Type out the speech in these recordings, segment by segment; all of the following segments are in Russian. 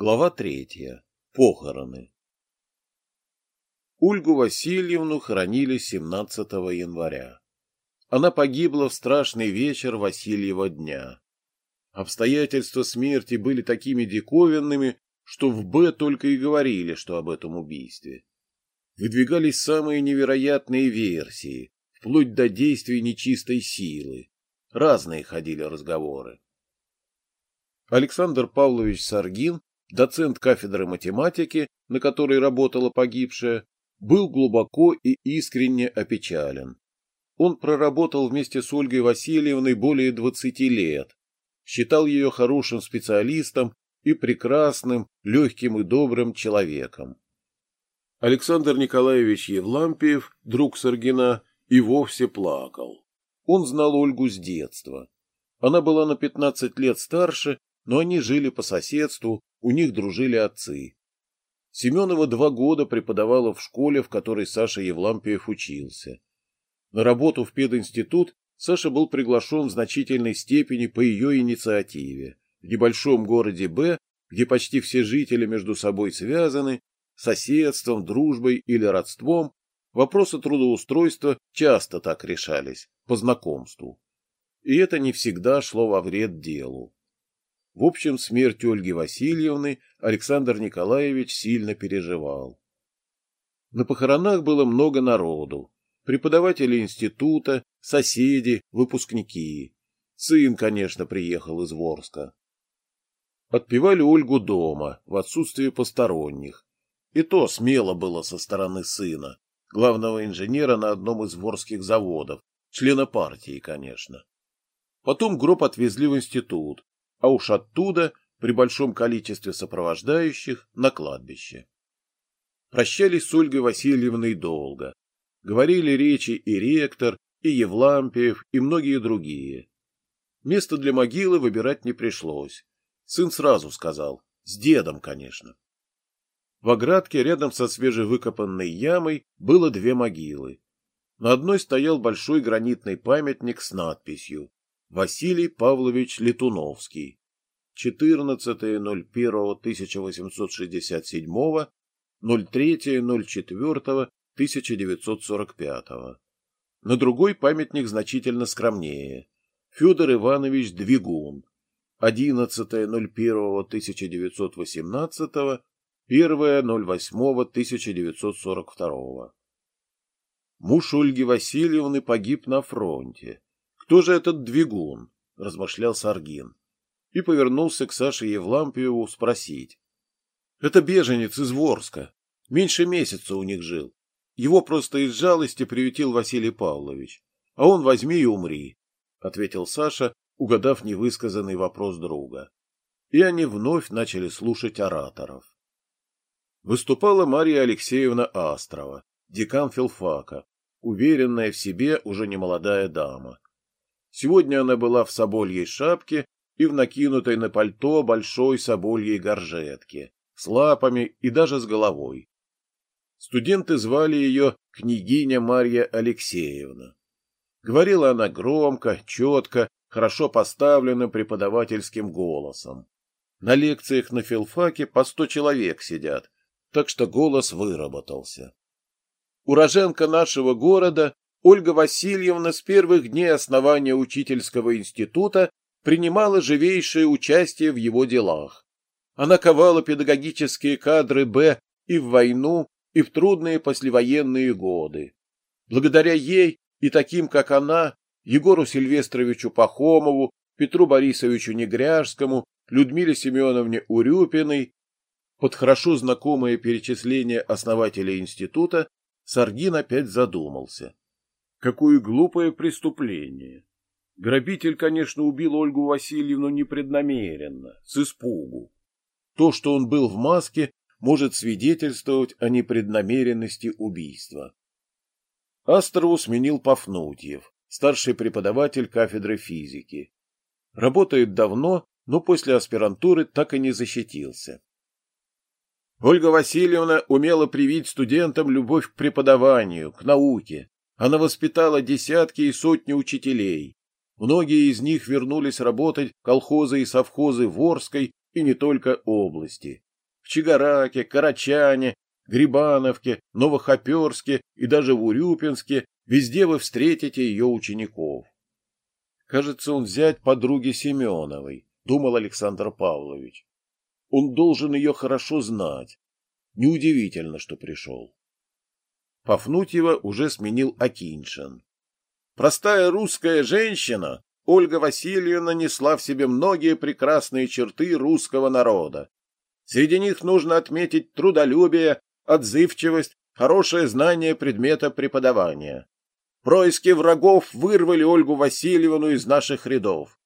Глава третья. Похороны. Ольгу Васильевну хоронили 17 января. Она погибла в страшный вечер Васильева дня. Обстоятельства смерти были такими диковинными, что в Б только и говорили, что об этом убийстве. Выдвигались самые невероятные версии, вплоть до действий нечистой силы. Разные ходили разговоры. Александр Павлович Саргин доцент кафедры математики, на которой работала погибшая, был глубоко и искренне опечален. Он проработал вместе с Ольгой Васильевной более 20 лет, считал ее хорошим специалистом и прекрасным, легким и добрым человеком. Александр Николаевич Евлампиев, друг Саргина, и вовсе плакал. Он знал Ольгу с детства. Она была на 15 лет старше, но они жили по соседству, у них дружили отцы. Семенова два года преподавала в школе, в которой Саша Евлампиев учился. На работу в пединститут Саша был приглашен в значительной степени по ее инициативе. В небольшом городе Б, где почти все жители между собой связаны, соседством, дружбой или родством, вопросы трудоустройства часто так решались, по знакомству. И это не всегда шло во вред делу. В общем, смерть Ольги Васильевны Александр Николаевич сильно переживал. На похоронах было много народу. Преподаватели института, соседи, выпускники. Сын, конечно, приехал из Ворска. Отпевали Ольгу дома, в отсутствие посторонних. И то смело было со стороны сына, главного инженера на одном из ворских заводов, члена партии, конечно. Потом гроб отвезли в институт, а уж оттуда, при большом количестве сопровождающих, на кладбище. Прощались с Ольгой Васильевной долго. Говорили речи и ректор, и Евлампиев, и многие другие. Место для могилы выбирать не пришлось. Сын сразу сказал, с дедом, конечно. В оградке рядом со свежевыкопанной ямой было две могилы. На одной стоял большой гранитный памятник с надписью Василий Павлович Летуновский. 14.01.1867, 03.04.1945. На другой памятник значительно скромнее. Федор Иванович Двигун. 11.01.1918, 1.08.1942. Муж Ольги Васильевны погиб на фронте. Кто же этот двигун? — размышлял Саргин. И повернулся к Саше Евлампиеву спросить. — Это беженец из Ворска. Меньше месяца у них жил. Его просто из жалости приютил Василий Павлович. А он возьми и умри, — ответил Саша, угадав невысказанный вопрос друга. И они вновь начали слушать ораторов. Выступала Мария Алексеевна Астрова, декан филфака, уверенная в себе уже немолодая дама. Сегодня она была в собольей шапке и в накинутой на пальто большой собольей горжетке, с лапами и даже с головой. Студенты звали ее княгиня Марья Алексеевна. Говорила она громко, четко, хорошо поставленным преподавательским голосом. На лекциях на филфаке по сто человек сидят, так что голос выработался. Уроженка нашего города Ольга Васильевна с первых дней основания учительского института принимала живейшее участие в его делах. Она ковала педагогические кадры Б и в войну, и в трудные послевоенные годы. Благодаря ей и таким, как она, Егору Сильвестровичу Пахомову, Петру Борисовичу Негряжскому, Людмиле Семеновне Урюпиной, под хорошо знакомое перечисление основателей института, Саргин опять задумался. Какое глупое преступление! Грабитель, конечно, убил Ольгу Васильевну непреднамеренно, с испугу. То, что он был в маске, может свидетельствовать о непреднамеренности убийства. Астрову сменил Пафнутьев, старший преподаватель кафедры физики. Работает давно, но после аспирантуры так и не защитился. Ольга Васильевна умела привить студентам любовь к преподаванию, к науке, она воспитала десятки и сотни учителей. Многие из них вернулись работать в колхозы и совхозы Ворской и не только области. в Чигараке, Карачане, Грибановке, Новохоперске и даже в Урюпинске, везде вы встретите ее учеников. Кажется, он взять подруги Семеновой, думал Александр Павлович. Он должен ее хорошо знать. Неудивительно, что пришел. Пафнутьева уже сменил Акиншин. Простая русская женщина, Ольга Васильевна несла в себе многие прекрасные черты русского народа. Среди них нужно отметить трудолюбие, отзывчивость, хорошее знание предмета преподавания. Происки врагов вырвали Ольгу Васильевну из наших рядов.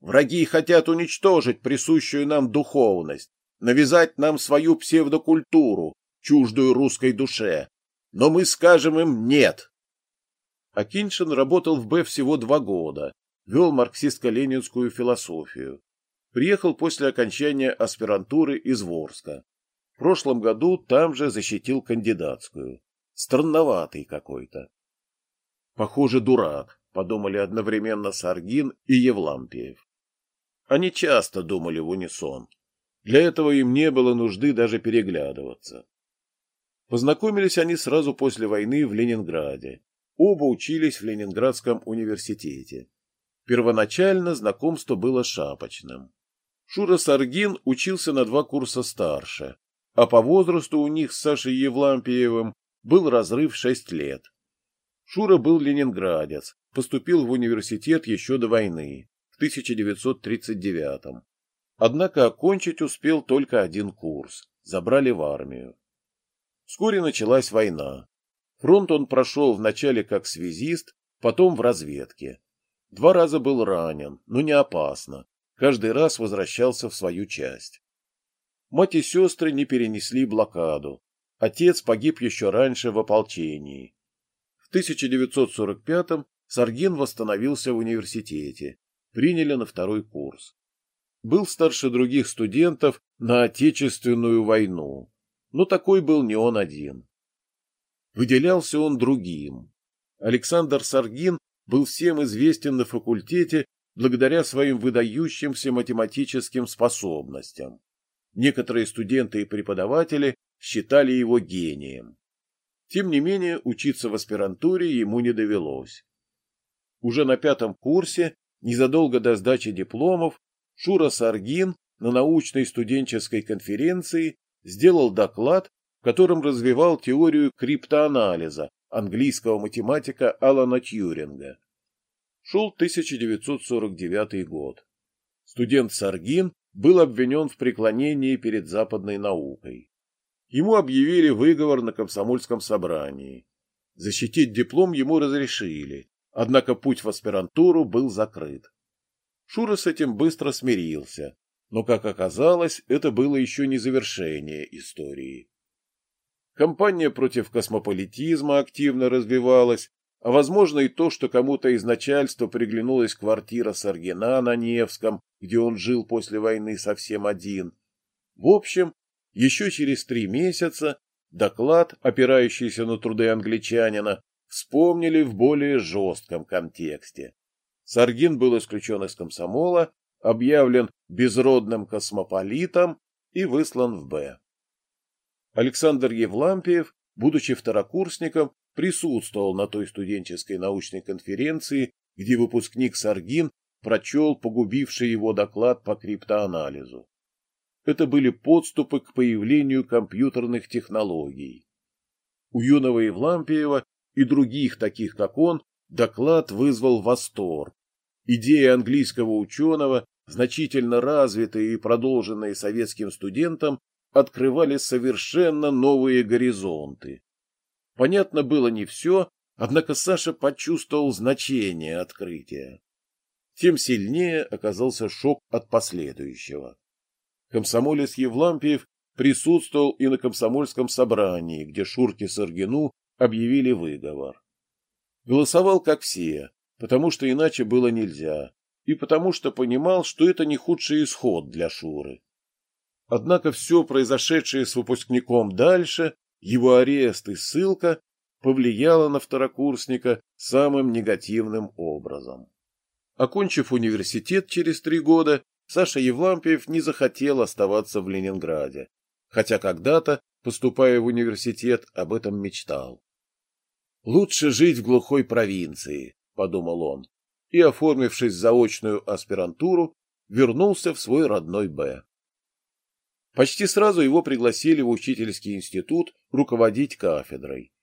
Враги хотят уничтожить присущую нам духовность, навязать нам свою псевдокультуру, чуждую русской душе. Но мы скажем им «нет». Акиншин работал в Б всего два года, вел марксистско-ленинскую философию. Приехал после окончания аспирантуры из Ворска прошлом году там же защитил кандидатскую. Странноватый какой-то. Похоже, дурак, подумали одновременно Саргин и Евлампиев. Они часто думали в унисон. Для этого им не было нужды даже переглядываться. Познакомились они сразу после войны в Ленинграде. Оба учились в Ленинградском университете. Первоначально знакомство было шапочным. Шура Саргин учился на два курса старше, а по возрасту у них с Сашей Евлампиевым был разрыв шесть лет. Шура был ленинградец, поступил в университет еще до войны, в 1939 -м. Однако окончить успел только один курс, забрали в армию. Вскоре началась война. Фронт он прошел вначале как связист, потом в разведке. Два раза был ранен, но не опасно. Каждый раз возвращался в свою часть. Мать и сестры не перенесли блокаду. Отец погиб еще раньше в ополчении. В 1945-м Саргин восстановился в университете. Приняли на второй курс. Был старше других студентов на Отечественную войну. Но такой был не он один. Выделялся он другим. Александр Саргин был всем известен на факультете благодаря своим выдающимся математическим способностям. Некоторые студенты и преподаватели считали его гением. Тем не менее, учиться в аспирантуре ему не довелось. Уже на пятом курсе, незадолго до сдачи дипломов, Шура Саргин на научной студенческой конференции сделал доклад, в котором развивал теорию криптоанализа английского математика Алана Тьюринга. Шел 1949 год. Студент Саргин был обвинен в преклонении перед западной наукой. Ему объявили выговор на комсомольском собрании. Защитить диплом ему разрешили, однако путь в аспирантуру был закрыт. Шура с этим быстро смирился, но, как оказалось, это было еще не завершение истории. Компания против космополитизма активно развивалась, а возможно и то, что кому-то из начальства приглянулась квартира Саргина на Невском, где он жил после войны совсем один. В общем, еще через три месяца доклад, опирающийся на труды англичанина, вспомнили в более жестком контексте. Саргин был исключен из комсомола, объявлен безродным космополитом и выслан в Б. Александр Евлампиев, будучи второкурсником, присутствовал на той студенческой научной конференции, где выпускник Саргин прочел погубивший его доклад по криптоанализу. Это были подступы к появлению компьютерных технологий. У юного Евлампиева и других таких, как он, доклад вызвал восторг. Идеи английского ученого, значительно развитые и продолженные советским студентам, открывали совершенно новые горизонты. Понятно было не все, однако Саша почувствовал значение открытия. Тем сильнее оказался шок от последующего. Комсомолец Евлампиев присутствовал и на комсомольском собрании, где Шурке Саргину объявили выговор. Голосовал, как все, потому что иначе было нельзя, и потому что понимал, что это не худший исход для Шуры. Однако все произошедшее с выпускником дальше его арест и ссылка повлияло на второкурсника самым негативным образом. Окончив университет через три года, Саша Евлампиев не захотел оставаться в Ленинграде. хотя когда-то, поступая в университет, об этом мечтал. «Лучше жить в глухой провинции», — подумал он, и, оформившись заочную аспирантуру, вернулся в свой родной Б. Почти сразу его пригласили в учительский институт руководить кафедрой.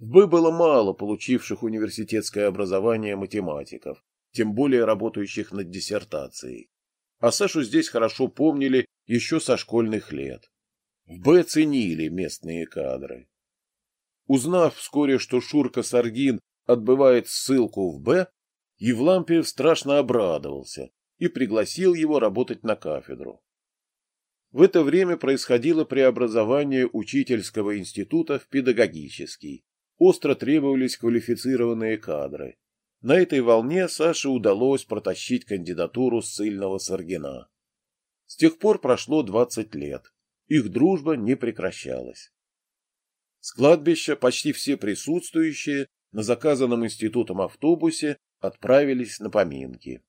В Б было мало получивших университетское образование математиков, тем более работающих над диссертацией. А Сашу здесь хорошо помнили еще со школьных лет. В Б ценили местные кадры. Узнав вскоре, что Шурка Саргин отбывает ссылку в Б, Евлампиев страшно обрадовался и пригласил его работать на кафедру. В это время происходило преобразование учительского института в педагогический. Остро требовались квалифицированные кадры. На этой волне Саше удалось протащить кандидатуру ссыльного Саргина. С тех пор прошло 20 лет. Их дружба не прекращалась. С кладбища почти все присутствующие на заказанном институтом автобусе отправились на поминки.